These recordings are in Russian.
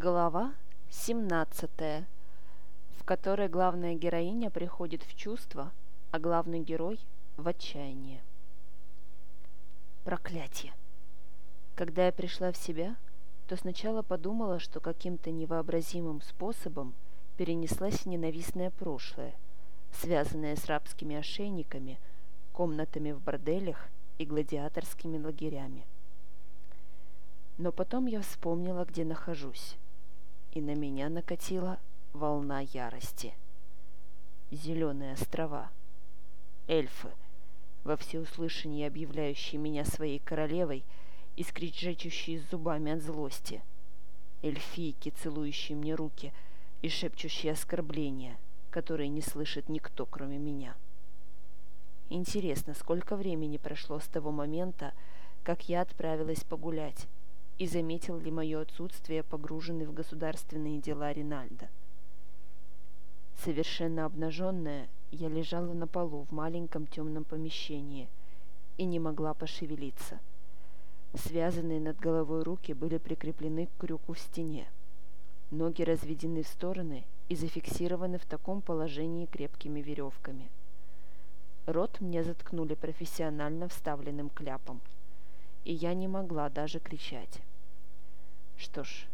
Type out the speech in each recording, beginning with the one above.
Глава 17, в которой главная героиня приходит в чувство, а главный герой в отчаяние. Проклятие! Когда я пришла в себя, то сначала подумала, что каким-то невообразимым способом перенеслась ненавистное прошлое, связанное с рабскими ошейниками, комнатами в борделях и гладиаторскими лагерями. Но потом я вспомнила, где нахожусь, и на меня накатила волна ярости. Зеленые острова. Эльфы, во всеуслышание объявляющие меня своей королевой и скричащие зубами от злости. Эльфийки, целующие мне руки и шепчущие оскорбления, которые не слышит никто, кроме меня. Интересно, сколько времени прошло с того момента, как я отправилась погулять, и заметил ли мое отсутствие погруженный в государственные дела Ринальда. Совершенно обнаженная, я лежала на полу в маленьком темном помещении и не могла пошевелиться. Связанные над головой руки были прикреплены к крюку в стене. Ноги разведены в стороны и зафиксированы в таком положении крепкими веревками. Рот мне заткнули профессионально вставленным кляпом, и я не могла даже кричать. Что ж,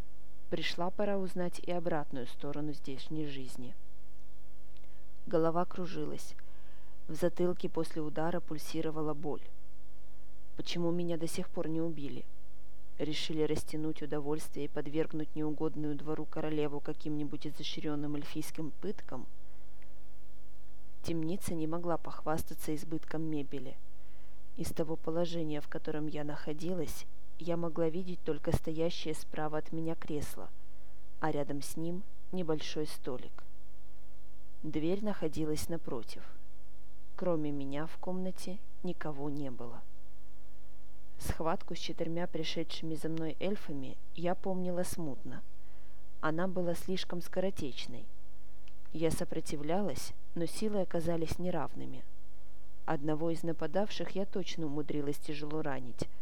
пришла пора узнать и обратную сторону здешней жизни. Голова кружилась. В затылке после удара пульсировала боль. Почему меня до сих пор не убили? Решили растянуть удовольствие и подвергнуть неугодную двору королеву каким-нибудь изощренным эльфийским пыткам? Темница не могла похвастаться избытком мебели. Из того положения, в котором я находилась, я могла видеть только стоящее справа от меня кресло, а рядом с ним небольшой столик. Дверь находилась напротив. Кроме меня в комнате никого не было. Схватку с четырьмя пришедшими за мной эльфами я помнила смутно. Она была слишком скоротечной. Я сопротивлялась, но силы оказались неравными. Одного из нападавших я точно умудрилась тяжело ранить –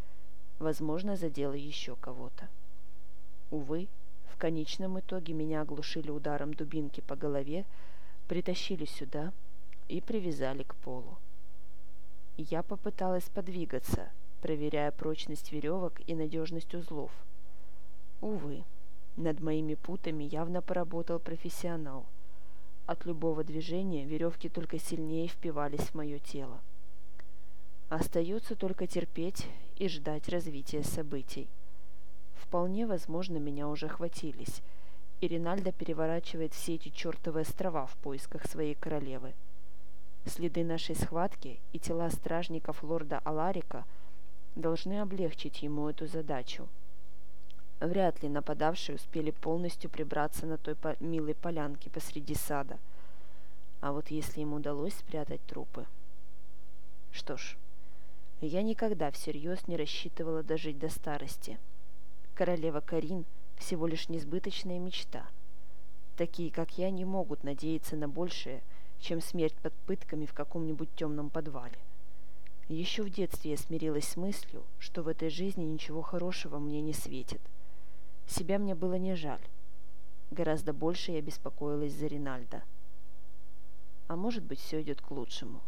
возможно, задела еще кого-то. Увы, в конечном итоге меня оглушили ударом дубинки по голове, притащили сюда и привязали к полу. Я попыталась подвигаться, проверяя прочность веревок и надежность узлов. Увы, над моими путами явно поработал профессионал. От любого движения веревки только сильнее впивались в мое тело. Остается только терпеть и ждать развития событий. Вполне возможно, меня уже хватились, и Ринальдо переворачивает все эти чертовы острова в поисках своей королевы. Следы нашей схватки и тела стражников лорда Аларика должны облегчить ему эту задачу. Вряд ли нападавшие успели полностью прибраться на той по милой полянке посреди сада. А вот если им удалось спрятать трупы... Что ж, я никогда всерьез не рассчитывала дожить до старости. Королева Карин – всего лишь несбыточная мечта. Такие, как я, не могут надеяться на большее, чем смерть под пытками в каком-нибудь темном подвале. Еще в детстве я смирилась с мыслью, что в этой жизни ничего хорошего мне не светит. Себя мне было не жаль. Гораздо больше я беспокоилась за Ринальда. А может быть, все идет к лучшему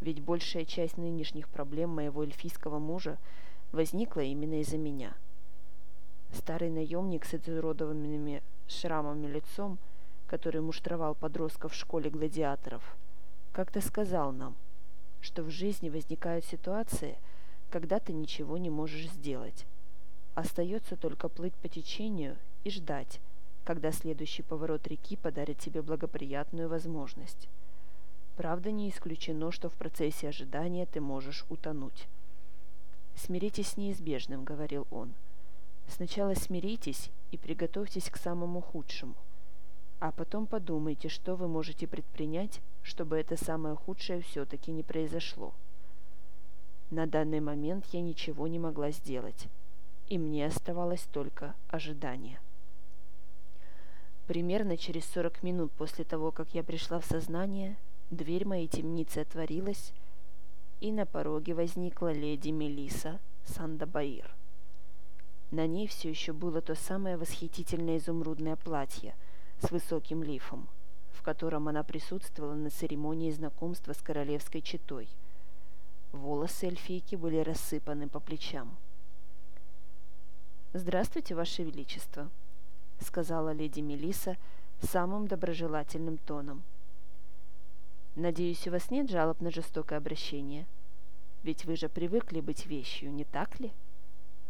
ведь большая часть нынешних проблем моего эльфийского мужа возникла именно из-за меня. Старый наемник с изуродованными шрамами лицом, который муштровал подростков в школе гладиаторов, как-то сказал нам, что в жизни возникают ситуации, когда ты ничего не можешь сделать. Остается только плыть по течению и ждать, когда следующий поворот реки подарит тебе благоприятную возможность. Правда, не исключено, что в процессе ожидания ты можешь утонуть. «Смиритесь с неизбежным», — говорил он. «Сначала смиритесь и приготовьтесь к самому худшему, а потом подумайте, что вы можете предпринять, чтобы это самое худшее все-таки не произошло». На данный момент я ничего не могла сделать, и мне оставалось только ожидание. Примерно через 40 минут после того, как я пришла в сознание, Дверь моей темницы отворилась, и на пороге возникла леди Мелиса Сандабаир. На ней все еще было то самое восхитительное изумрудное платье с высоким лифом, в котором она присутствовала на церемонии знакомства с королевской четой. Волосы эльфийки были рассыпаны по плечам. «Здравствуйте, Ваше Величество», — сказала леди Мелиса самым доброжелательным тоном. «Надеюсь, у вас нет жалоб на жестокое обращение? Ведь вы же привыкли быть вещью, не так ли?»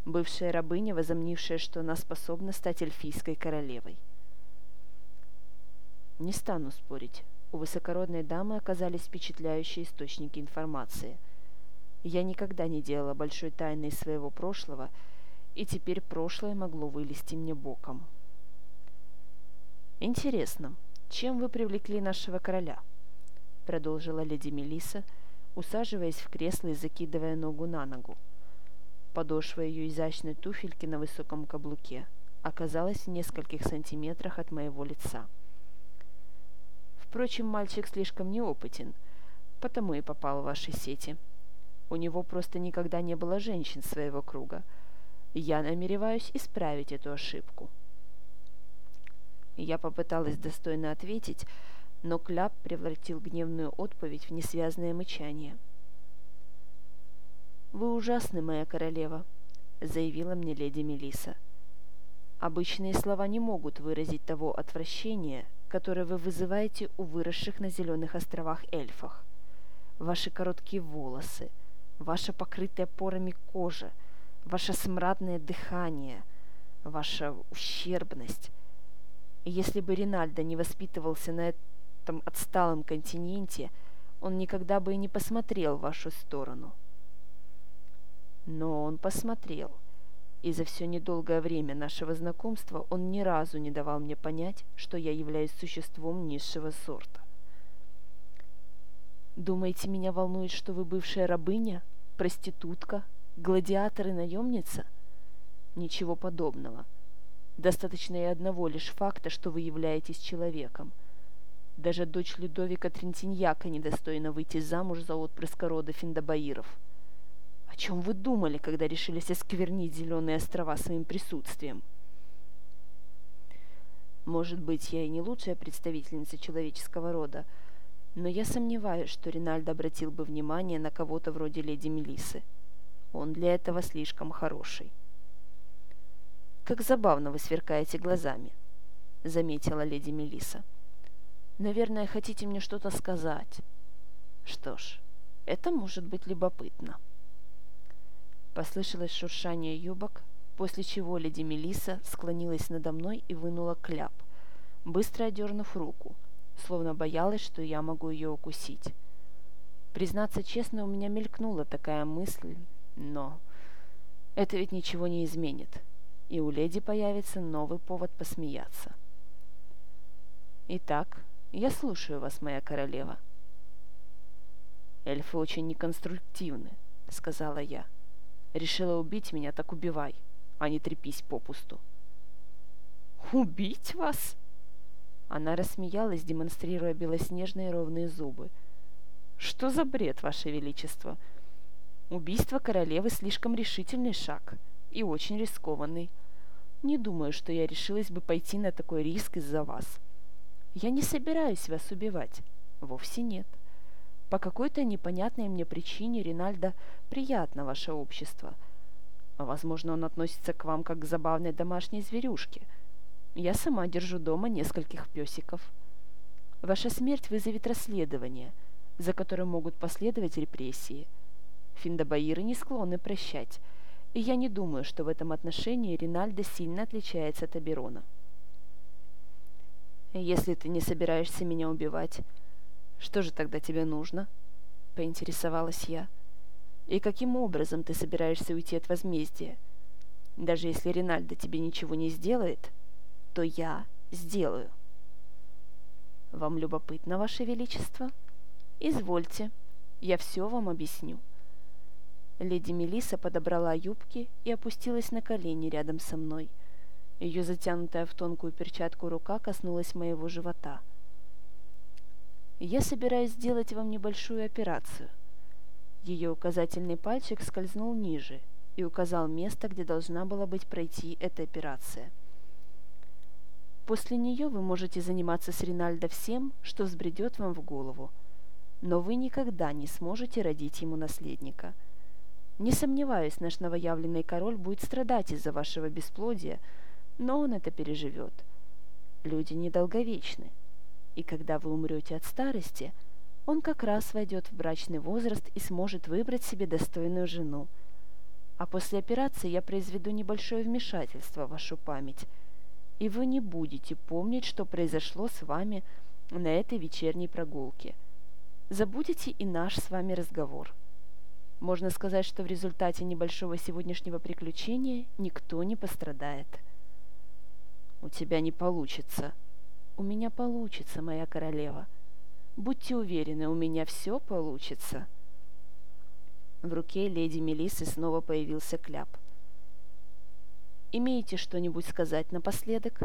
бывшая рабыня, возомнившая, что она способна стать эльфийской королевой. Не стану спорить, у высокородной дамы оказались впечатляющие источники информации. Я никогда не делала большой тайны из своего прошлого, и теперь прошлое могло вылезти мне боком. «Интересно, чем вы привлекли нашего короля?» Продолжила леди Мелиса, усаживаясь в кресло и закидывая ногу на ногу. Подошва ее изящной туфельки на высоком каблуке оказалась в нескольких сантиметрах от моего лица. Впрочем, мальчик слишком неопытен, потому и попал в ваши сети. У него просто никогда не было женщин своего круга. Я намереваюсь исправить эту ошибку. Я попыталась достойно ответить, но Кляп превратил гневную отповедь в несвязное мычание – «Вы ужасны, моя королева», — заявила мне леди Мелиса. «Обычные слова не могут выразить того отвращения, которое вы вызываете у выросших на Зеленых островах эльфах. Ваши короткие волосы, ваша покрытая порами кожа, ваше смрадное дыхание, ваша ущербность. Если бы Ринальдо не воспитывался на этом отсталом континенте, он никогда бы и не посмотрел в вашу сторону». Но он посмотрел, и за все недолгое время нашего знакомства он ни разу не давал мне понять, что я являюсь существом низшего сорта. Думаете, меня волнует, что вы бывшая рабыня, проститутка, гладиатор и наемница? Ничего подобного. Достаточно и одного лишь факта, что вы являетесь человеком. Даже дочь Людовика Трентиньяка недостойна выйти замуж за отпрыска рода Финдабаиров – чем вы думали, когда решились осквернить Зеленые острова своим присутствием? Может быть, я и не лучшая представительница человеческого рода, но я сомневаюсь, что Ринальдо обратил бы внимание на кого-то вроде леди Мелисы. Он для этого слишком хороший. «Как забавно вы сверкаете глазами», — заметила леди Мелиса. «Наверное, хотите мне что-то сказать. Что ж, это может быть любопытно». Послышалось шуршание юбок, после чего леди Мелиса склонилась надо мной и вынула кляп, быстро одернув руку, словно боялась, что я могу ее укусить. Признаться честно, у меня мелькнула такая мысль, но это ведь ничего не изменит, и у леди появится новый повод посмеяться. Итак, я слушаю вас, моя королева. Эльфы очень неконструктивны, сказала я. — Решила убить меня, так убивай, а не трепись попусту. «Убить вас?» Она рассмеялась, демонстрируя белоснежные ровные зубы. «Что за бред, Ваше Величество? Убийство королевы слишком решительный шаг и очень рискованный. Не думаю, что я решилась бы пойти на такой риск из-за вас. Я не собираюсь вас убивать. Вовсе нет. По какой-то непонятной мне причине Ринальдо приятно ваше общество. Возможно, он относится к вам как к забавной домашней зверюшке. Я сама держу дома нескольких песиков. Ваша смерть вызовет расследование, за которым могут последовать репрессии. Финдабаиры не склонны прощать, и я не думаю, что в этом отношении Ринальдо сильно отличается от Аберона. Если ты не собираешься меня убивать, «Что же тогда тебе нужно?» — поинтересовалась я. «И каким образом ты собираешься уйти от возмездия? Даже если Ринальдо тебе ничего не сделает, то я сделаю». «Вам любопытно, Ваше Величество?» «Извольте, я все вам объясню». Леди Мелиса подобрала юбки и опустилась на колени рядом со мной. Ее затянутая в тонкую перчатку рука коснулась моего живота — я собираюсь сделать вам небольшую операцию. Ее указательный пальчик скользнул ниже, и указал место, где должна была быть пройти эта операция. После нее вы можете заниматься с Ринальдо всем, что взбредет вам в голову, но вы никогда не сможете родить ему наследника. Не сомневаюсь, наш новоявленный король будет страдать из-за вашего бесплодия, но он это переживет. Люди недолговечны, и когда вы умрете от старости – он как раз войдет в брачный возраст и сможет выбрать себе достойную жену. А после операции я произведу небольшое вмешательство в вашу память, и вы не будете помнить, что произошло с вами на этой вечерней прогулке. Забудете и наш с вами разговор. Можно сказать, что в результате небольшого сегодняшнего приключения никто не пострадает. У тебя не получится. У меня получится, моя королева. — Будьте уверены, у меня все получится». В руке леди Мелисы снова появился кляп. «Имеете что-нибудь сказать напоследок?»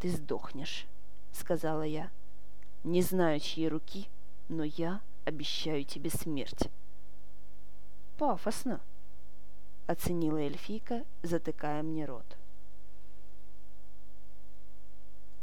«Ты сдохнешь», — сказала я. «Не знаю, чьи руки, но я обещаю тебе смерть». «Пафосно», — оценила эльфийка, затыкая мне рот.